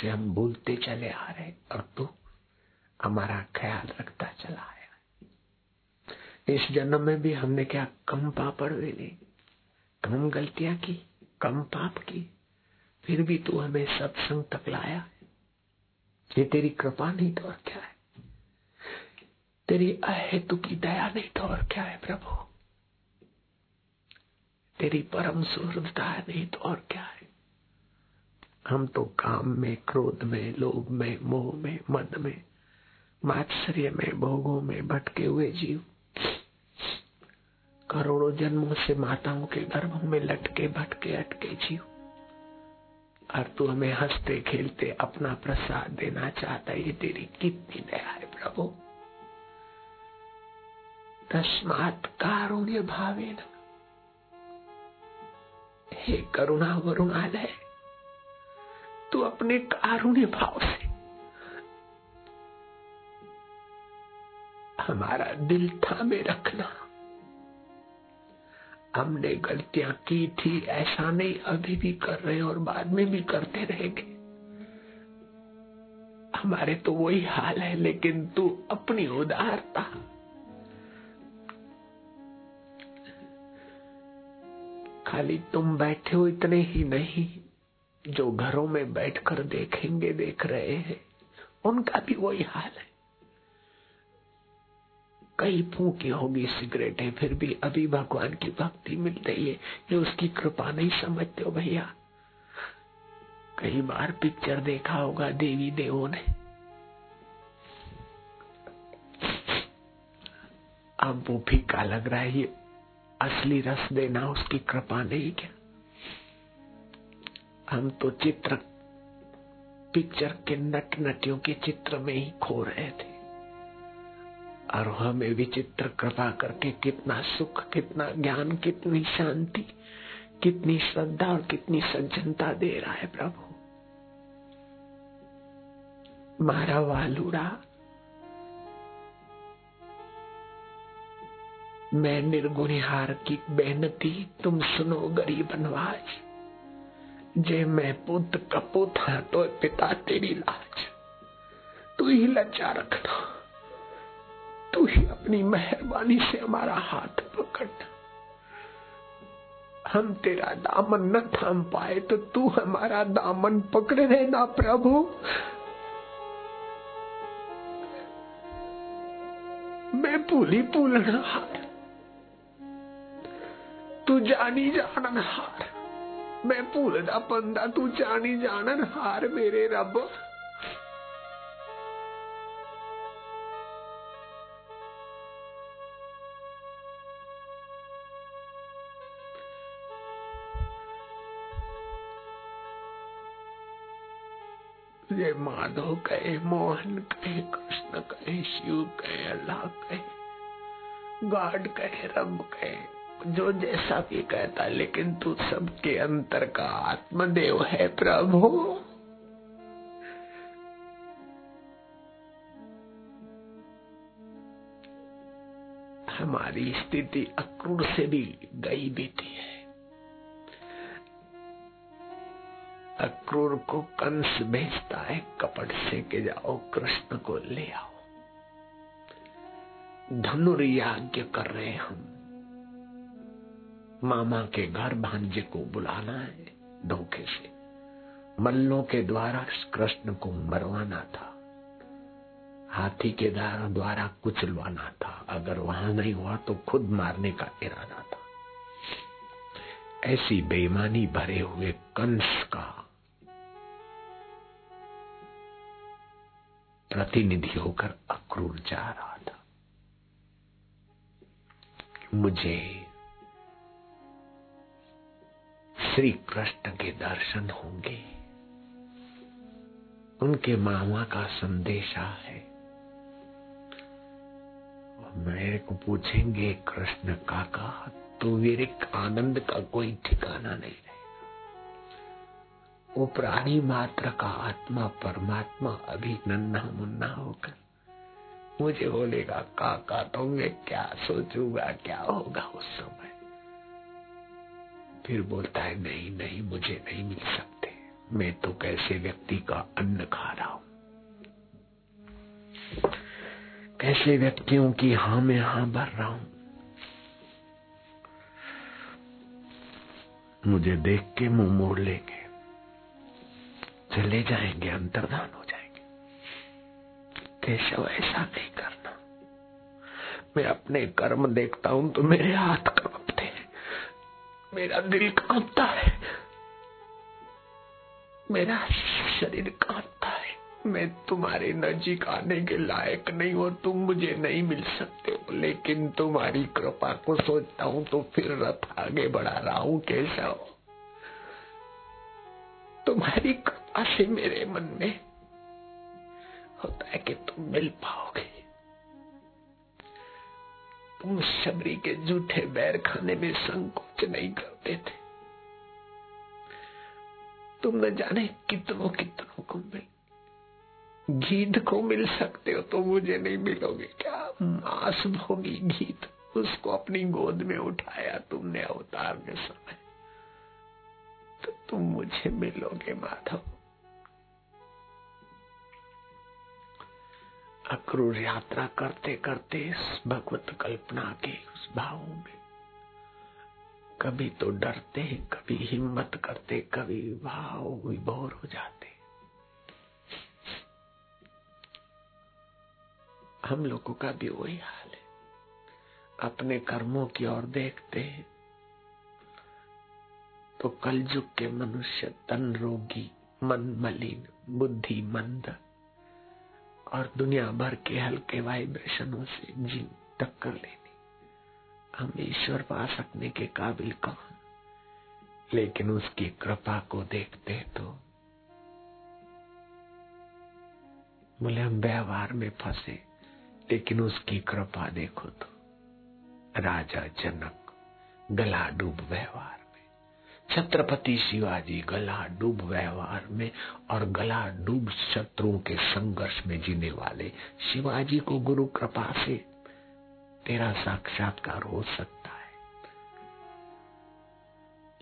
से हम भूलते चले आ रहे और तू हमारा ख्याल रखता चला आया इस जन्म में भी हमने क्या कम पापड़ वेले कम गलतियाँ की, कम पाप की, फिर भी तू हमें सत्संग तक लाया ये तेरी कृपा नहीं तो और क्या है? तेरी अहेतु की दया नहीं तो और क्या है प्रभु? तेरी परम सुहृदता नहीं तो और क्या है? हम तो काम में, क्रोध में, लोभ में, मोह में, मद में, मात्सर्य में, भोगों में भटके हुए जीव। करोड़ों जन्मों से माताओं के गर्भों में लटके, भटके, अटके जीव। और तू हमें हँसते, खेलते, अपना प्रसाद देना चाहता है, ये तेरी कितनी दया है प्रभु। तस्मात कारुण्य भावे न हे करुणा वरुणालय तू अपने कारुण्य भाव से। हमारा दिल थामे रखना। हमने गलतियाँ की थी, ऐसा नहीं अभी भी कर रहे और बाद में भी करते रहेंगे। हमारे तो वही हाल है, लेकिन तू अपनी उदारता। खाली तुम बैठे हो, इतने ही नहीं। जो घरों में बैठकर देखेंगे, देख रहे हैं, उनका भी वही हाल है। कई फूकी होगी सिगरेटें, फिर भी अभी भगवान की भक्ति मिल रही है ये उसकी कृपा नहीं समझते हो भैया। कई बार पिक्चर देखा होगा देवी देवों ने। अब वो फीका लग रहा है, ये असली रस देना उसकी कृपा नहीं क्या? हम तो चित्र पिक्चर के नट नटियों के चित्र में ही खो रहे थे। और हमें विचित्र कृपा करके कितना सुख, कितना ज्ञान, कितनी शांति, कितनी श्रद्धा और कितनी सज्जनता दे रहा है प्रभु। मारा वालुड़ा मैं निर्गुणिहार की बेनती तुम सुनो गरीब नवाज़। जे मैं पुत कपूत हाँ तो पिता तेरी लाज। तू ही लज्जा रखना। तू ही अपनी मेहरबानी से हमारा हाथ पकड़ना। हम तेरा दामन न थाम पाए तो तू हमारा दामन पकड़े रहना, प्रभु। मैं भूली भूलना हार। तू जानी जानन हार। मैं भूलदा बंदा, तू जानी जानन, हार मेरे रब। ये माधव कहे, मोहन कहे, कृष्ण कहे, शिव कहे, अल्लाह कहे गॉड कहे, रब कहे। जो जैसा भी कहता लेकिन तू सबके अंतर का आत्मदेव है प्रभु। हमारी स्थिति अक्रूर से भी गई बीती है। अक्रूर को कंस भेजता है, कपट से के जाओ, कृष्ण को ले आओ। धनुर्याज्ञ कर रहे हम। मामा के घर भांजे को बुलाना है, धोखे से। मल्लों के द्वारा कृष्ण को मरवाना था। हाथी के द्वारा कुचलवाना था। अगर वहाँ नहीं हुआ तो खुद मारने का इरादा था। ऐसी बेईमानी भरे हुए कंस का प्रतिनिधि होकर अक्रूर जा रहा था। मुझे श्री कृष्ण के दर्शन होंगे। उनके मामा का संदेशा है। मेरे को पूछेंगे, कृष्ण काका तो मेरे आनंद का कोई ठिकाना नहीं रहेगा। वो प्राणी मात्र का आत्मा, परमात्मा अभी नन्ना मुन्ना होकर मुझे बोलेगा, काका तो मैं क्या सोचूँगा, क्या होगा उस समय? फिर बोलता है, नहीं नहीं, मुझे नहीं मिल सकते। मैं तो कैसे व्यक्ति का अन्न खा रहा हूँ? कैसे व्यक्तियों की हाँ में हाँ भर रहा हूँ? मुझे देख के मुँह मोड़ लेंगे। चले जाएँगे, अंतर्धान हो जाएँगे। केशव, ऐसा नहीं करना। मैं अपने कर्म देखता हूँ तो मेरे हाथ हैं मेरा दिल कांपता है। मेरा शरीर कांपता है। मैं तुम्हारे नजीक आने के लायक नहीं और तुम मुझे नहीं मिल सकते हो। लेकिन तुम्हारी कृपा को सोचता हूँ तो फिर रथ आगे बढ़ा रहा हूँ, कैसा हो? तुम्हारी कृपा से मेरे मन में होता है कि तुम मिल पाओगे। तुम शबरी के जूठे बैर खाने में संकोच नहीं करते थे। तुम न जाने कितनों कितनों को मिल गीत को मिल सकते हो तो मुझे नहीं मिलोगे। क्या मांस भोगी गीत उसको अपनी गोद में उठाया तुमने अवतार के समय? तो तुम मुझे मिलोगे, माधव। अक्रूर यात्रा करते करते इस भगवत कल्पना के उस भाव में कभी तो डरते, कभी हिम्मत करते, कभी भाव विभोर हो जाते। हम लोगों का भी वही हाल है। अपने कर्मों की ओर देखते हैं तो कलयुग के मनुष्य तन रोगी, मन मलिन, बुद्धि मंद और दुनिया भर के हल्के वाइब्रेशनों से जी टक्कर लेनी हम ईश्वर पा सकने के काबिल कौन? लेकिन उसकी कृपा को देखते तो बोले, हम व्यवहार में फंसे, लेकिन उसकी कृपा देखो तो। राजा जनक गला डूब व्यवहार। छत्रपति शिवाजी गला डूब व्यवहार में और गला डूब शत्रुओं के संघर्ष में जीने वाले शिवाजी को गुरु कृपा से तेरा साक्षात्कार हो सकता है।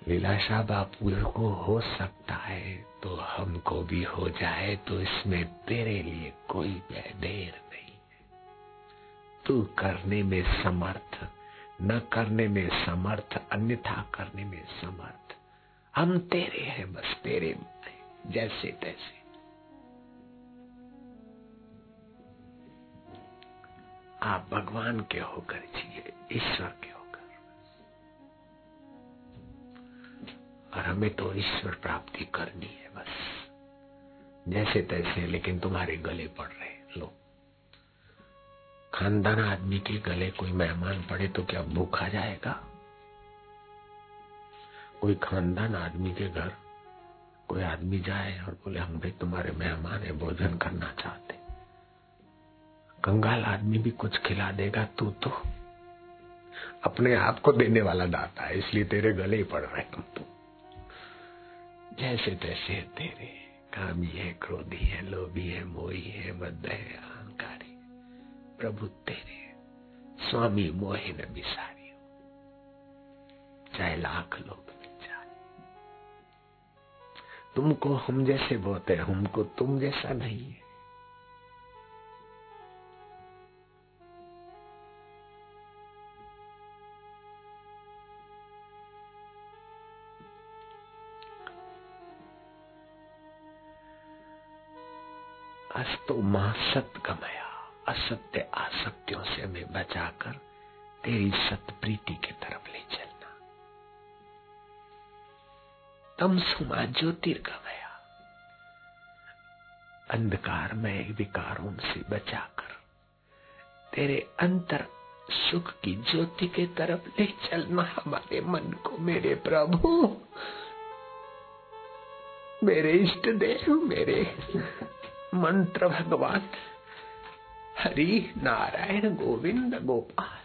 लीलाशाह बापू को हो सकता है तो हमको भी हो जाए तो इसमें तेरे लिए कोई देर नहीं है। तू करने में समर्थ, न करने में समर्थ, अन्यथा करने में समर्थ। हम तेरे हैं, बस तेरे जैसे तैसे। आप भगवान के होकर जिए, ईश्वर के होकर। और हमें तो ईश्वर प्राप्ति करनी है, बस। जैसे तैसे, लेकिन तुम्हारे गले पड़ रहे लो। खानदान आदमी के गले कोई मेहमान पड़े तो क्या भूखा जाएगा? कोई खानदान आदमी के घर, कोई आदमी जाए और बोले, हम भाई तुम्हारे मेहमान है, भोजन करना चाहते कंगाल आदमी भी कुछ खिला देगा, तू तो अपने आप को देने वाला दाता है, इसलिए तेरे गले ही पड़ रहे तुम तो। जैसे तैसे तेरे कामी है क्रोधी है, लोभी है, मोही है मद है, अहंकारी प्रभु तेरे स्वामी मोहे न बिसारी चाहे लाख लोग तुमको हम जैसे बोते हमको तुम जैसा नहीं है। अस्तो माँ सत गमया, असत्य आसक्तियों से हमें बचाकर तेरी सत प्रीति की तरफ़ ले चलना तम सुमा अंधकार में विकारों से बचाकर तेरे अंतर सुख की ज्योति के तरफ़ ले चलना हमारे मन को मेरे प्रभु। मेरे इष्ट देव, मेरे मंत्र भगवान। हरि नारायण गोविंद गोपाल।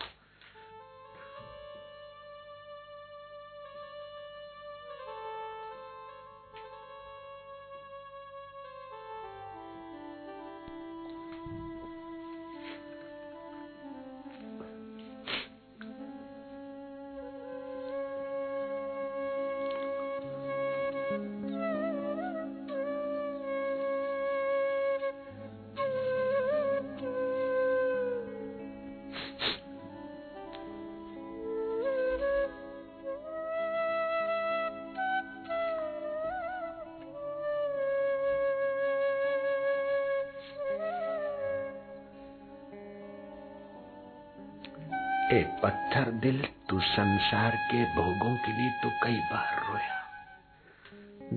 ए पत्थर दिल, तू संसार के भोगों के लिए तो कई बार रोया।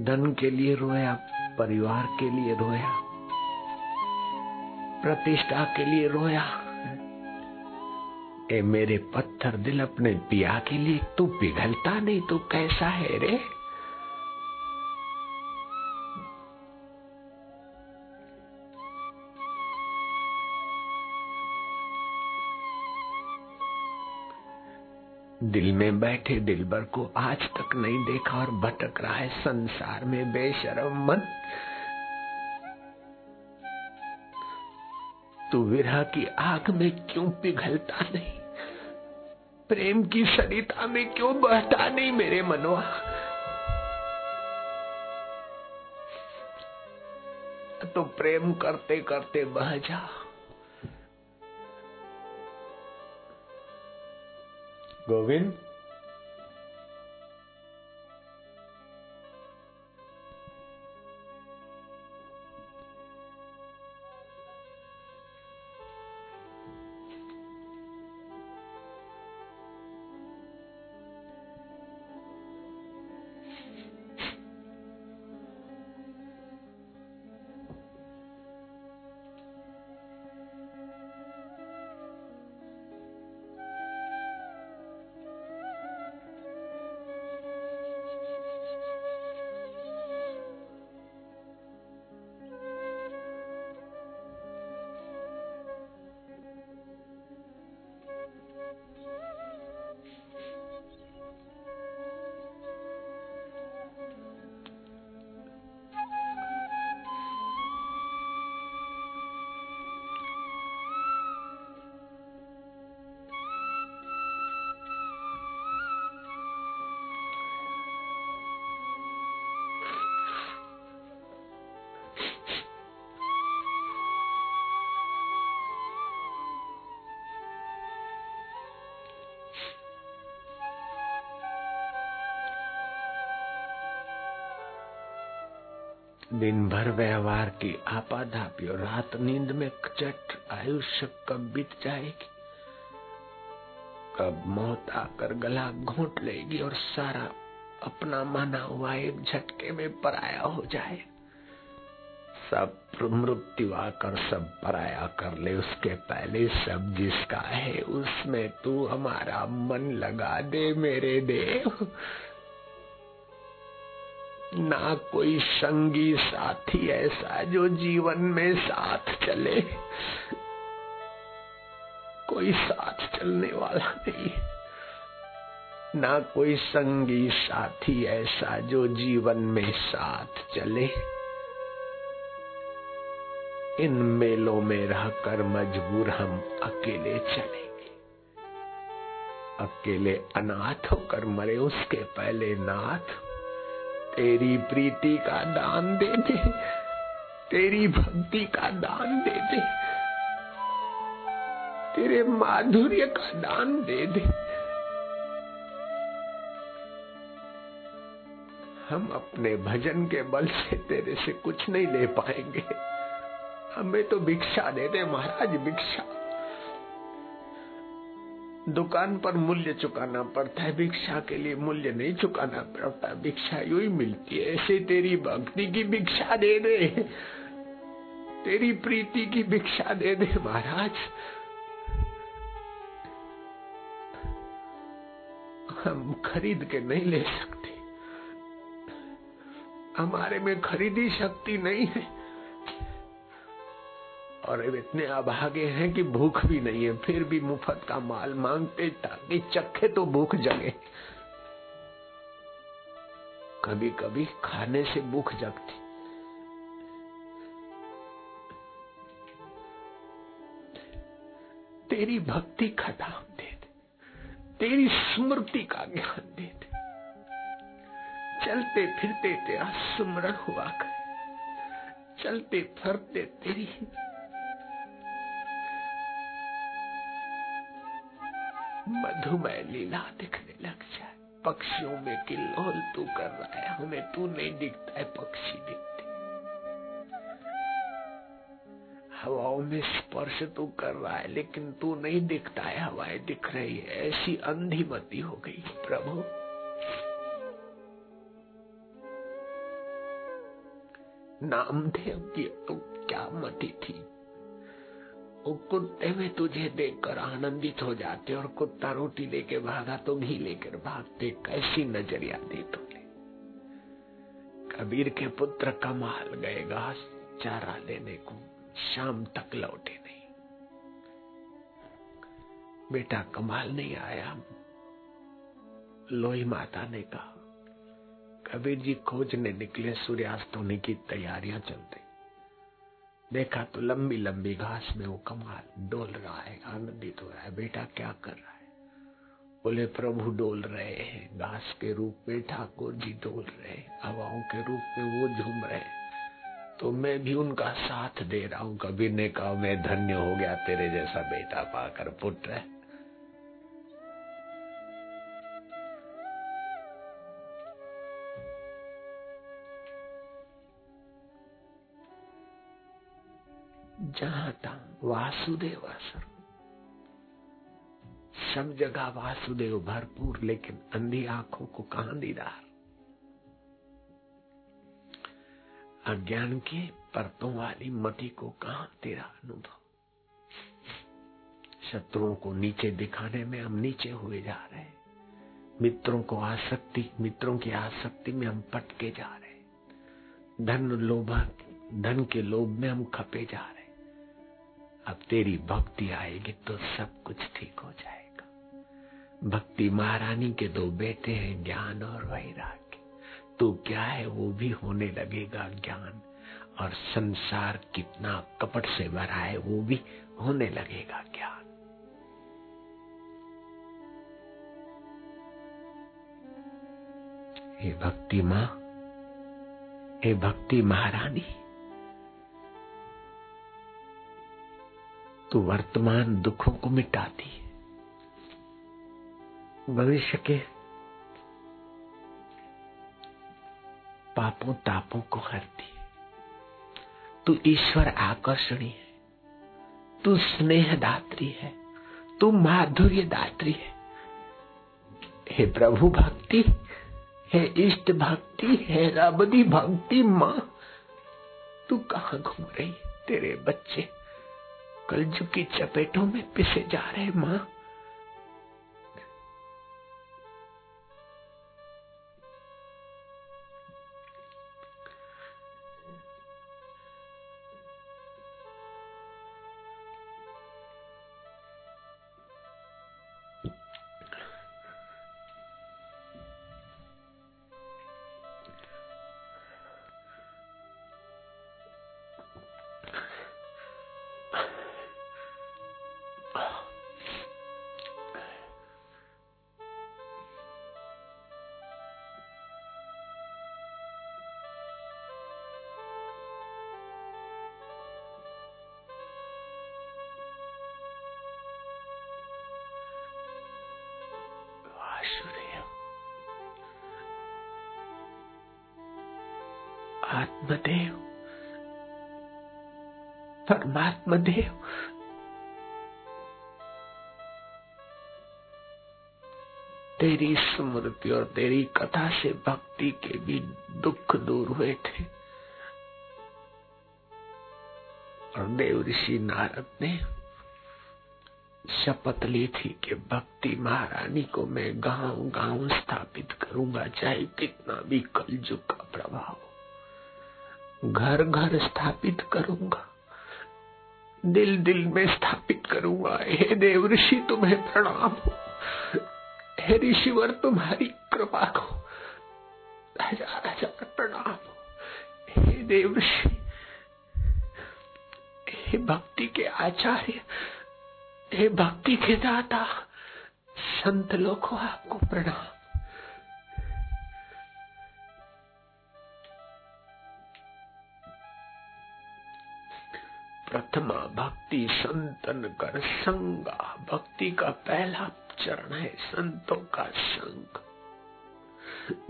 धन के लिए रोया, परिवार के लिए रोया, प्रतिष्ठा के लिए रोया। ए मेरे पत्थर दिल अपने पिया के लिए, तू पिघलता नहीं तो कैसा है रे? दिल में बैठे दिलबर को आज तक नहीं देखा और भटक रहा है संसार में बेशरम मन। तू विरह की आग में क्यों पिघलता नहीं? प्रेम की सरिता में क्यों बहता नहीं मेरे मनवा तो प्रेम करते करते बह जा। गोविंद दिन भर व्यवहार की आपाधापी और रात नींद में चट आयुष्य कब बीत जाएगी? कब मौत आकर गला घोट लेगी और सारा अपना माना हुआ एक झटके में पराया हो जाए? सब मृत्यु आकर सब पराया कर ले। उसके पहले सब जिसका है, उसमें तू हमारा मन लगा दे मेरे देव। ना कोई संगी साथी ऐसा जो जीवन में साथ चले। कोई साथ चलने वाला नहीं। ना कोई संगी साथी ऐसा जो जीवन में साथ चले। इन मेलों में रहकर मजबूर हम अकेले चलेंगे। अकेले अनाथ होकर मरे, उसके पहले नाथ तेरी प्रीति का दान दे दे तेरी भक्ति का दान दे दे तेरे माधुर्य का दान दे दे हम अपने भजन के बल से तेरे से कुछ नहीं ले पाएँगे। हमें तो भिक्षा दे दे महाराज, भिक्षा। दुकान पर मूल्य चुकाना पड़ता है, भिक्षा के लिए मूल्य नहीं चुकाना पड़ता, भिक्षा यू ही मिलती है। ऐसे तेरी भक्ति की भिक्षा दे दे, तेरी प्रीति की भिक्षा दे दे महाराज। हम खरीद के नहीं ले सकते। हमारे में खरीदी शक्ति नहीं है। और इतने अभागे हैं कि भूख भी नहीं है, फिर भी मुफ़्त का माल मांगते ताकि चखे तो भूख जगे। कभी कभी खाने से भूख जगती। तेरी भक्ति का दाम दे दे तेरी स्मृति का ज्ञान दे दे चलते फिरते तेरा सुमरण हुआ करे चलते फिरते तेरी मधुमय लीला दिखने लग जाए। पक्षियों में किल्लोल तू कर रहा है हमें तू नहीं दिखता है, पक्षी दिखते हवाओं में स्पर्श तू कर रहा है, लेकिन तू नहीं दिखता है, हवाएँ दिख रही है। ऐसी अंधी मती हो गई प्रभु। नामदेव की तो क्या मती थी? वो कुत्ते में तुझे देखकर आनंदित हो जाते और कुत्ता रोटी लेके भागा तो घी लेकर भागते। कैसी नज़रिया दी तूने? कबीर के पुत्र कमाल गए घास चारा लेने को। शाम तक लौटे नहीं। बेटा कमाल नहीं आया। लोही माता ने कहा, कबीर जी खोजने निकले सूर्यास्त होने की तैयारियाँ चलते। देखा तो लंबी लंबी घास में वो कमाल डोल रहा है, आनंदित हो रहा है। बेटा क्या कर रहा है? बोले, प्रभु डोल रहे हैं, घास के रूप में ठाकुर जी डोल रहे हवाओं के रूप में वो झूम रहे तो मैं भी उनका साथ दे रहा हूँ कबीर ने कहा मैं धन्य हो गया तेरे जैसा बेटा पाकर पुत्र जहाँ तहा वासुदेव असर। सब जगह वासुदेव भरपूर, लेकिन अंधी आँखों को कहाँ दीदार अज्ञान के परतों वाली मति को कहा तेरा अनुभव? शत्रुओं को नीचे दिखाने में हम नीचे हुए जा रहे हैं। मित्रों को आसक्ति, मित्रों की आसक्ति में हम पटके जा रहे हैं। धन लोभ, धन के लोभ में हम खपे जा रहे अब तेरी भक्ति आएगी तो सब कुछ ठीक हो जाएगा। भक्ति महारानी के दो बेटे हैं, ज्ञान और वैराग्य। तो क्या है, वो भी होने लगेगा ज्ञान। और संसार कितना कपट से भरा है, वो भी होने लगेगा ज्ञान। हे भक्ति माँ, हे भक्ति महारानी। तू वर्तमान दुखों को मिटाती है। भविष्य के पापों तापों को हरती तू ईश्वर आकर्षणी है। तू स्नेह दात्री है। तू माधुर्य दात्री है। हे प्रभु भक्ति, हे इष्ट भक्ति, हे रबदी भक्ति, माँ, तू कहा घूम रही तेरे बच्चे कलजु की चपेटों में पिसे जा रहे माँ। आत्मदेव। परमात्मा देव तेरी स्मृति और तेरी कथा से भक्ति के भी दुख दूर हुए थे। और देव ऋषि नारद ने शपथ ली थी कि भक्ति महारानी को मैं गाँव गाँव स्थापित करूँगा, चाहे कितना भी कलयुग का प्रभाव घर घर स्थापित करूँगा। दिल दिल में स्थापित करूँगा। हे देव ऋषि, तुम्हें प्रणाम। हो हे ऋषिवर, तुम्हारी कृपा को हज़ार हज़ार प्रणाम। हो हे देव ऋषि, हे भक्ति के आचार्य, हे भक्ति के दाता, संत लोग आपको प्रणाम। प्रथमा भक्ति संतन कर संगा। भक्ति का पहला चरण है संतों का संग।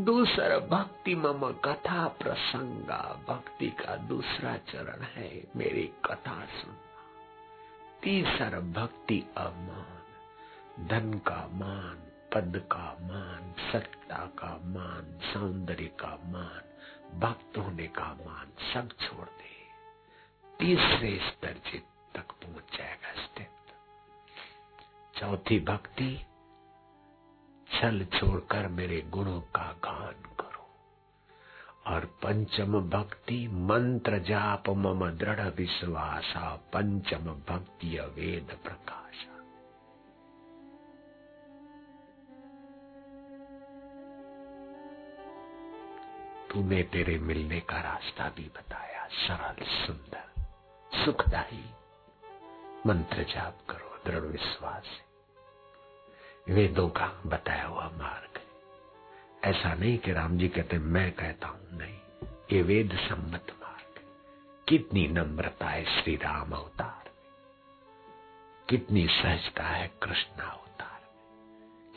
दूसरा भक्ति मम कथा प्रसंगा। भक्ति का दूसरा चरण है मेरी कथा सुनना। तीसरा भक्ति अमान धन का मान, पद का मान, सत्ता का मान, सौंदर्य का मान, भक्त होने का मान, सब छोड़ दे। तीसरे स्तर तक पहुँच जाएगा स्टेप चौथी भक्ति, छल छोड़कर मेरे गुणों का गान करो। और पंचम भक्ति, मंत्र जाप मम दृढ़ विश्वास, पंचम भक्ति वेद प्रकाश। तूने तेरे मिलने का रास्ता भी बताया, सरल, सुंदर। सुखदाई मंत्र जाप करो, दृढ़ विश्वास वेदों का बताया हुआ मार्ग ऐसा नहीं कि राम जी कहते, मैं कहता हूँ, नहीं, ये वेद सम्मत मार्ग कितनी नम्रता है श्री राम अवतार कितनी सहजता है कृष्ण अवतार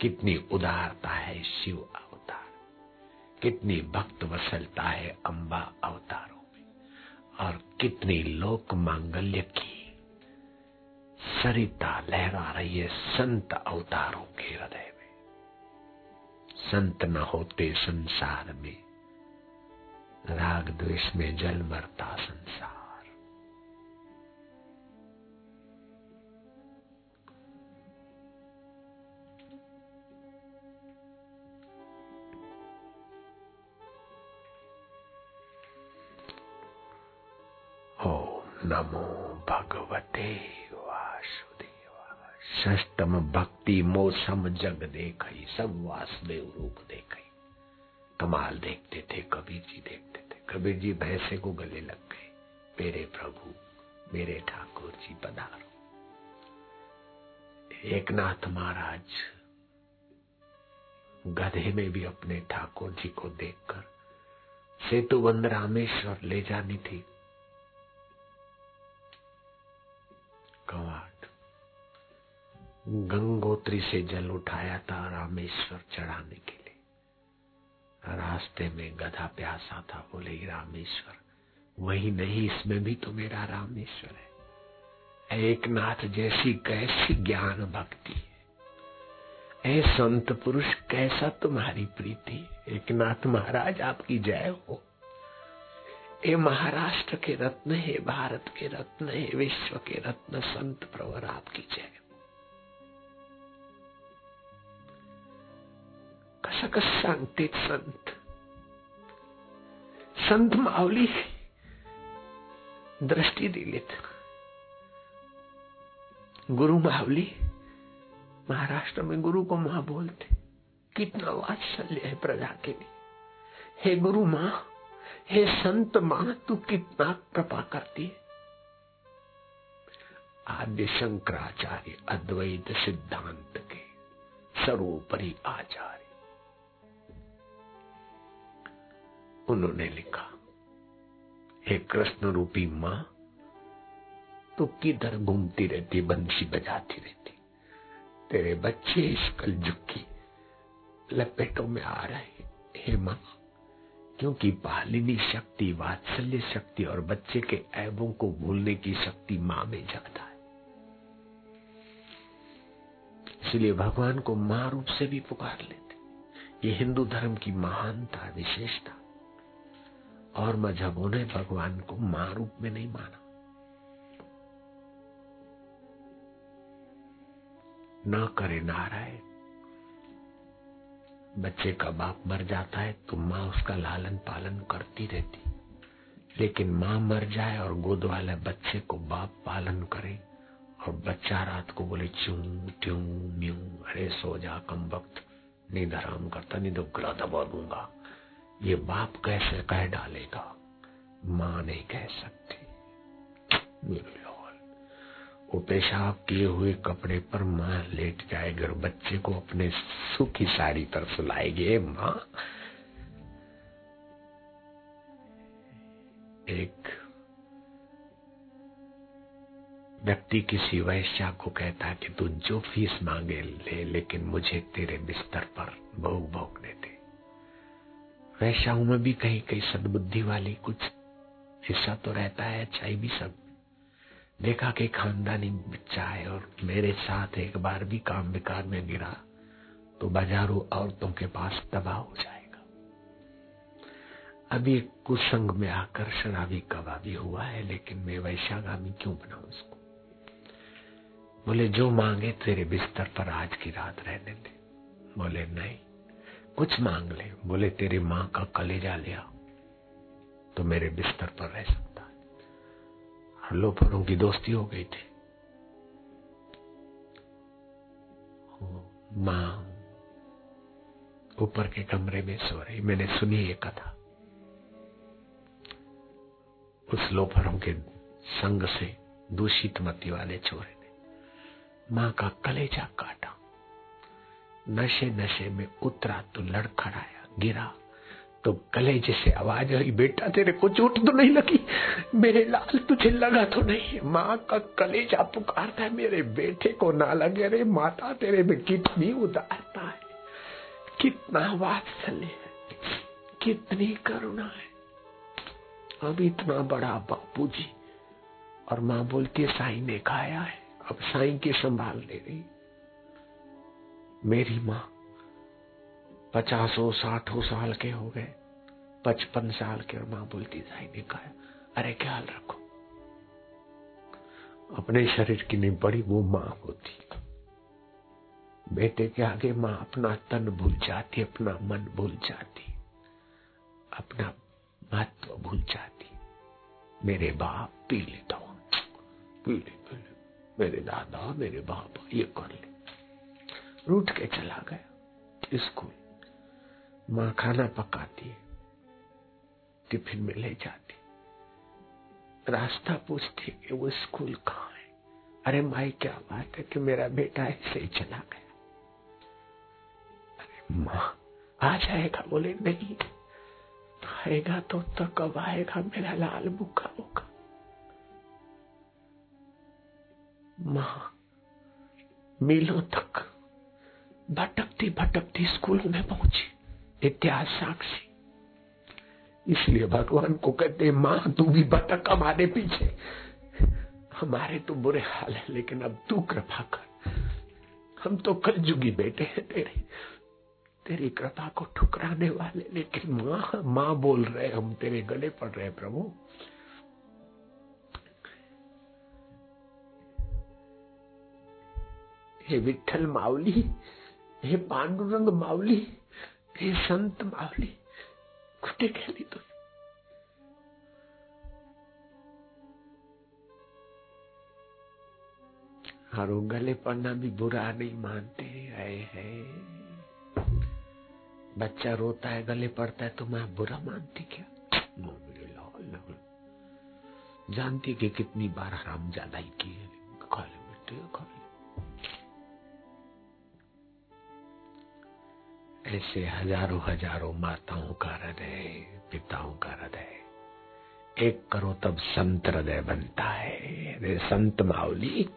कितनी उदारता है शिव अवतार कितनी भक्त वसलता है अंबा अवतारों और कितनी लोक मांगल्य की सरिता लहरा रही है संत अवतारों के हृदय में। संत न होते संसार में, राग द्वेष में जल मरता संसार। नमो भगवते षष्टम भक्ति मोसम जग देख सब वासुदेव रूप देख कमाल देखते थे कबीर जी देखते थे। कबीर जी भैंसे को गले लग गए। मेरे प्रभु, मेरे ठाकुर जी पधारो। एक नाथ महाराज गधे में भी अपने ठाकुर जी को देखकर सेतु बंद रामेश्वर ले जानी थी। कवाट। गंगोत्री से जल उठाया था रामेश्वर चढ़ाने के लिए। रास्ते में गधा प्यासा था, बोले रामेश्वर, वही नहीं, इसमें भी तो मेरा रामेश्वर है। एक नाथ जैसी कैसी ज्ञान भक्ति है। ए संत पुरुष, कैसा तुम्हारी प्रीति एक नाथ महाराज, आपकी जय हो। ए महाराष्ट्र के रत्न, है भारत के रत्न, है विश्व के रत्न, संत प्रवर आपकी जय। कसं सांगते संत। संत माऊली दृष्टी दिलीत गुरु मावली महाराष्ट्र में गुरु को माँ बोलते। कितना वात्सल्य है प्रजा के लिए। हे गुरु माँ हे संत माँ तू कितना कृपा करती है। आद्य शंकराचार्य अद्वैत सिद्धांत के सर्वोपरि आचार्य। उन्होंने लिखा, हे कृष्ण रूपी माँ तो किधर घूमती रहती, बंसी बजाती रहती? तेरे बच्चे इस कल झुकी लपेटों में आ रहे हे माँ क्योंकि पालिनी शक्ति, वात्सल्य शक्ति और बच्चे के ऐबों को भूलने की शक्ति माँ में ज़्यादा है। इसलिए भगवान को माँ रूप से भी पुकार लेते। ये हिंदू धर्म की महानता, विशेषता। और मजहबों ने भगवान को माँ रूप में नहीं माना, न करे नारायण बच्चे का बाप मर जाता है तो माँ उसका लालन पालन करती रहती। लेकिन माँ मर जाए और गोद वाले बच्चे को बाप पालन करे, और बच्चा रात को बोले, चू, ट्यू, म्यू, अरे सो जा, कम वक्त, नींद आराम करता नहीं तो गला दबा दूँगा। ये बाप कैसे कह डालेगा? माँ नहीं कह सकती। वो पेशाब किए हुए कपड़े पर माँ लेट जाएगी और बच्चे को अपने सुखी साड़ी पर सुलाएगी माँ। एक व्यक्ति किसी वैश्या को कहता कि तू जो फ़ीस मांगे ले, लेकिन मुझे तेरे बिस्तर पर भोग भोगने दे। वैश्याओं में भी कहीं कहीं सदबुद्धि वाली कुछ हिस्सा तो रहता है, अच्छाई भी सब। देखा कि खानदानी बच्चा है और मेरे साथ एक बार भी काम विकार में गिरा तो बाजारों औरतों के पास तबाह हो जाएगा। अभी कुसंग में आकर शराबी कबाबी हुआ है, लेकिन मैं वैश्यागामी क्यों बनाऊ उसको बोले, जो मांगे तेरे बिस्तर पर आज की रात रहने दे। बोले, नहीं, कुछ मांग ले। बोले, तेरी माँ का कलेजा लिया तो मेरे बिस्तर पर रह सकता लोफरों की दोस्ती हो गई थी। माँ ऊपर के कमरे में सो रही। मैंने सुनी ये कथा। उस लोफरों के संग से दूषित मती वाले चोरे ने माँ का कलेजा काटा। नशे नशे में उतरा तो लड़खड़ाया, गिरा। तो कलेजे जैसे आवाज़ आई, बेटा, तेरे को चोट तो नहीं लगी? मेरे लाल तुझे लगा तो नहीं। माँ का कलेजा पुकारता है मेरे बेटे को ना लगे। रे माता, तेरे में कितनी उदारता है। कितना वात्सल्य है। कितनी करुणा है। अब इतना बड़ा बापू जी और माँ बोलती है, साई ने खाया है। अब साई की संभाल ले रही। मेरी माँ पचासों, साठों साल के हो गए। पचपन साल के और माँ बोलती ने खाया अरे, ख्याल रखो। अपने शरीर की नहीं, बड़ी वो माँ होती। बेटे के आगे माँ अपना तन भूल जाती, अपना मन भूल जाती, अपना महत्व भूल जाती। मेरे बाप पी लेता हूँ पी ले पी ले मेरे दादा, मेरे बाप, ये कर ले। रूठ के चला गया, स्कूल। माँ खाना पकाती टिफ़िन में ले जाती। रास्ता पूछती कि वो स्कूल कहाँ है? अरे माई, क्या बात है कि मेरा बेटा ऐसे ही चला गया। अरे माँ, आ जाएगा? बोले, नहीं, आएगा तो तो कब आएगा? मेरा लाल भूखा होगा। माँ, मीलों तक भटकती भटकती स्कूल में पहुँची। इतिहास साक्षी। इसलिए भगवान को कहते माँ, तू भी भटक हमारे पीछे। हमारे तो बुरे हाल है, लेकिन अब तू कृपा कर। हम तो कल जुगी बेटे हैं तेरे। तेरी कृपा को ठुकराने वाले, लेकिन माँ माँ बोल रहे हम तेरे गले पड़ रहे प्रभु। हे विठल मावली हे पांडुरंग मावली हे संत मावली कुठे गेली तू और गले पड़ना भी बुरा नहीं मानते है, है बच्चा रोता है गले पड़ता है तो मैं बुरा मानती क्या? जानती कि कितनी बार हराम ज़्यादा ही की है ऐसे हज़ारों हज़ारों माताओं का हृदय, पिताओं का हृदय। एक करो तब संत हृदय बनता है। रे संत माउली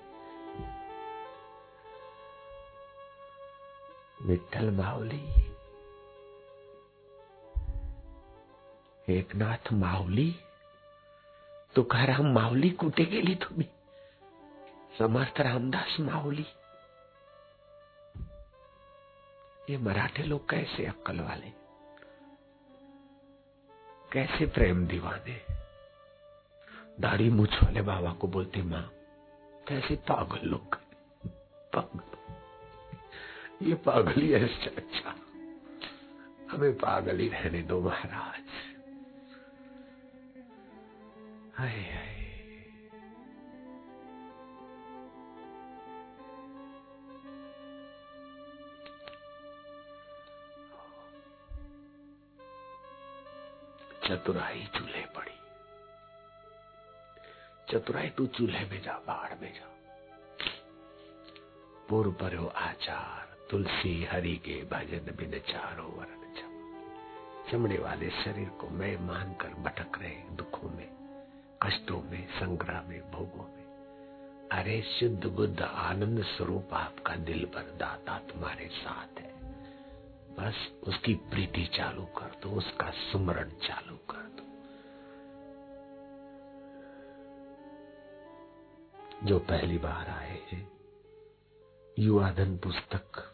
विठल माउली एकनाथ माऊली। तुकाराम माऊली कुठे गेली तुम्ही? समर्थ रामदास माऊली। ये मराठे लोग कैसे अक्कल वाले? कैसे प्रेम दीवाने? दाढ़ी मूछ वाले बाबा को बोलते, माँ, कैसे पागल लोग पागल ये पागल ही है अच्छा हमें पागल ही रहने दो, महाराज। हाय हाय चतुराई चूल्हे पड़ी। चतुराई तू चूल्हे में जा बाढ़ में जा। पूर्व पर आचार, तुलसी, हरि के भजन बिन चारो वरण चमड़े वाले शरीर को मैं मानकर भटक रहे दुखों में, कष्टों में, संग्रह में, भोगों में। अरे शुद्ध बुद्ध आनंद स्वरूप आपका दिल पर दाता तुम्हारे साथ है। बस उसकी प्रीति चालू कर दो, उसका सुमरण चालू कर दो। जो पहली बार आए हैं, युवाधन पुस्तक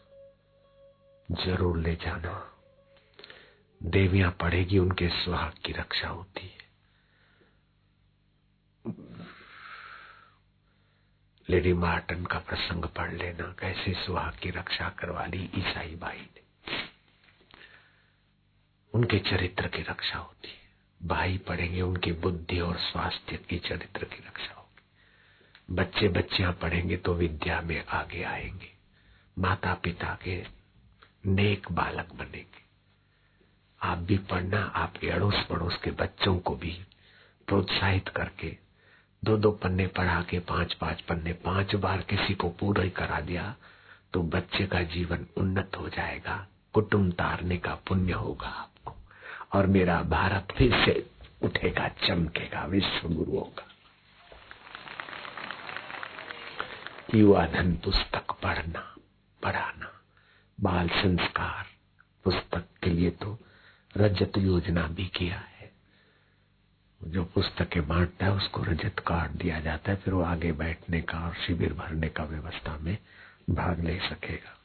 ज़रूर ले जाना। देवियाँ पढ़ेगी, उनके सुहाग की रक्षा होती है। लेडी मार्टन का प्रसंग पढ़ लेना, कैसे सुहाग की रक्षा करवा ली ईसाई बाई ने। उनके चरित्र की रक्षा होती है। भाई पढ़ेंगे, उनकी बुद्धि और स्वास्थ्य की चरित्र की रक्षा होगी। बच्चे बच्चियाँ पढ़ेंगे तो विद्या में आगे आएँगे। माता पिता के नेक बालक बनेंगे। आप भी पढ़ना, आपके अड़ोस पड़ोस के बच्चों को भी प्रोत्साहित करके दो दो पन्ने पढ़ा के पाँच पाँच पन्ने, पाँच बार किसी को पूरा ही करा दिया तो बच्चे का जीवन उन्नत हो जाएगा, कुटुंब तारने का पुण्य होगा। और मेरा भारत फिर से उठेगा, चमकेगा विश्व गुरुओं का। युवा धन पुस्तक पढ़ना, पढ़ाना, बाल संस्कार पुस्तक के लिए तो रजत योजना भी किया है। जो पुस्तकें बांटता है, उसको रजत कार्ड दिया जाता है, फिर वो आगे बैठने का और शिविर भरने का व्यवस्था में भाग ले सकेगा।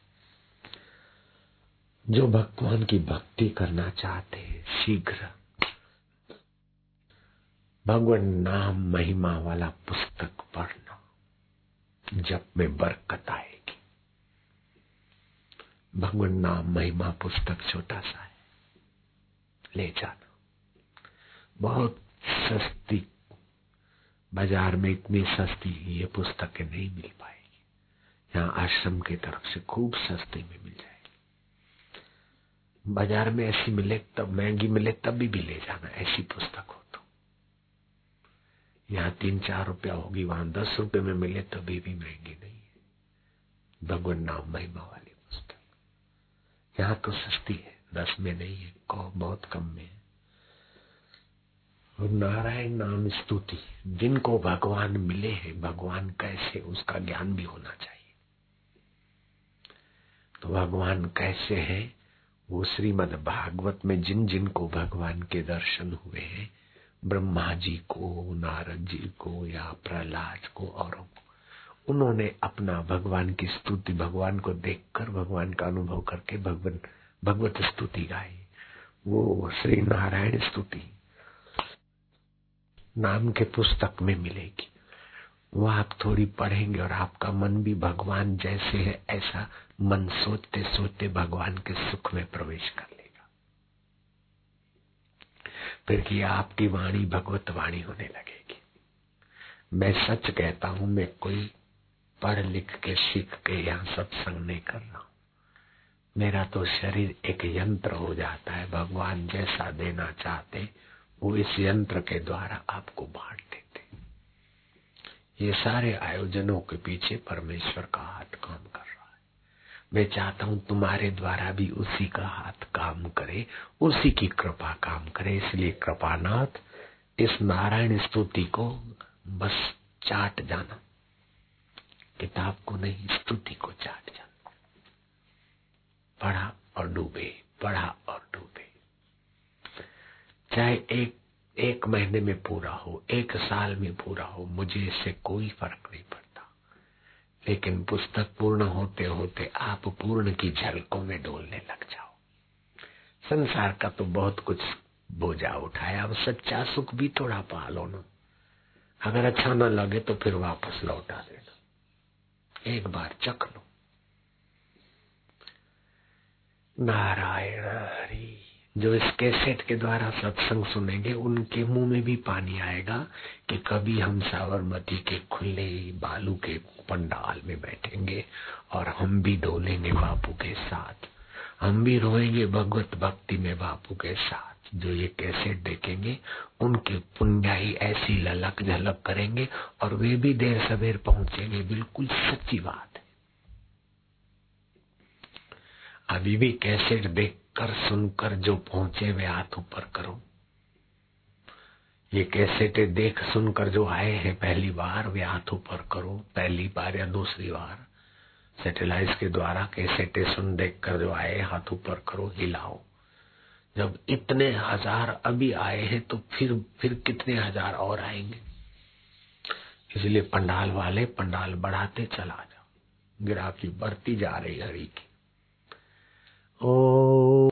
जो भगवान की भक्ति करना चाहते शीघ्र। भगवान नाम महिमा वाला पुस्तक पढ़ना जब में बरकत आएगी। भगवान नाम महिमा पुस्तक छोटा सा है। ले जाना। बहुत सस्ती, बाज़ार में इतनी सस्ती ये पुस्तकें नहीं मिल पाएगी। यहाँ आश्रम की तरफ़ से खूब सस्ती में मिल जाएगी। बाज़ार में ऐसी मिले तब महँगी मिले तब भी, भी ले जाना ऐसी पुस्तक हो तो। यहाँ तीन चार रुपया होगी वहाँ दस रुपए में मिले तभी भी महँगी नहीं है। भगवान नाम महिमा वाली पुस्तक। यहाँ तो सस्ती है दस में नहीं है कौ बहुत कम में है। और नारायण नाम स्तुति जिनको भगवान मिले हैं भगवान कैसे उसका ज्ञान भी होना चाहिए। तो भगवान कैसे हैं वो श्रीमद भागवत में जिन जिन को भगवान के दर्शन हुए हैं, ब्रह्मा जी को, नारद जी को, या प्रहलाद को, और उन्होंने अपना भगवान की स्तुति, भगवान को देखकर, भगवान का अनुभव करके भगवान, भगवत स्तुति गाई। वो श्री नारायण स्तुति नाम के पुस्तक में मिलेगी। वो आप थोड़ी पढ़ेंगे और आपका मन भी भगवान जैसे है, ऐसा मन सोचते सोचते भगवान के सुख में प्रवेश कर लेगा। फिर कि आपकी वाणी भगवत वाणी होने लगेगी। मैं सच कहता हूँ, मैं कोई पढ़ लिख के सीख के यहाँ सत्संग नहीं कर रहा हूँ। मेरा तो शरीर एक यंत्र हो जाता है, भगवान जैसा देना चाहते वो इस यंत्र के द्वारा आपको बांट देते ये सारे आयोजनों के पीछे परमेश्वर का हाथ काम कर रहा है। मैं चाहता हूँ तुम्हारे द्वारा भी उसी का हाथ काम करे, उसी की कृपा काम करे। इसलिए कृपानाथ, इस नारायण स्तुति को बस चाट जाना। किताब को नहीं, स्तुति को चाट जाना। पढ़ा और डूबे, पढ़ा और डूबे। चाहे एक एक महीने में पूरा हो, एक साल में पूरा हो, मुझे इससे कोई फ़र्क नहीं पड़ता। लेकिन पुस्तक पूर्ण होते होते आप पूर्ण की झलकों में डोलने लग जाओ। संसार का तो बहुत कुछ बोझा उठाया, अब सच्चा सुख भी थोड़ा पालो ना। अगर अच्छा न लगे तो फिर वापस लौटा देना एक बार चख लो। नारायण हरि। जो इस कैसेट के द्वारा सत्संग सुनेंगे, उनके मुँह में भी पानी आएगा कि कभी हम साबरमती के खुले बालू के पंडाल में बैठेंगे और हम भी डोलेंगे बापू के साथ। हम भी रोएँगे भगवत भक्ति में बापू के साथ। जो ये कैसेट देखेंगे, उनके पुण्याई ऐसी ललक झलक करेंगे और वे भी देर सवेर पहुँचेंगे। बिल्कुल सच्ची बात अभी भी कैसेट देखकर सुनकर जो पहुँचे वे हाथ ऊपर करो। ये कैसेट देख सुनकर जो आए हैं पहली बार, वे हाथ ऊपर करो। पहली बार या दूसरी बार? सैटेलाइट के द्वारा कैसे सुन देख कर जो आए, हाथ ऊपर करो, हिलाओ। जब इतने हज़ार अभी आए हैं तो फिर फिर कितने हज़ार और आएँगे? इसलिए पंडाल वाले पंडाल बढ़ाते चला जाओ। गिराकी बढ़ती जा रही हरी की। Oh.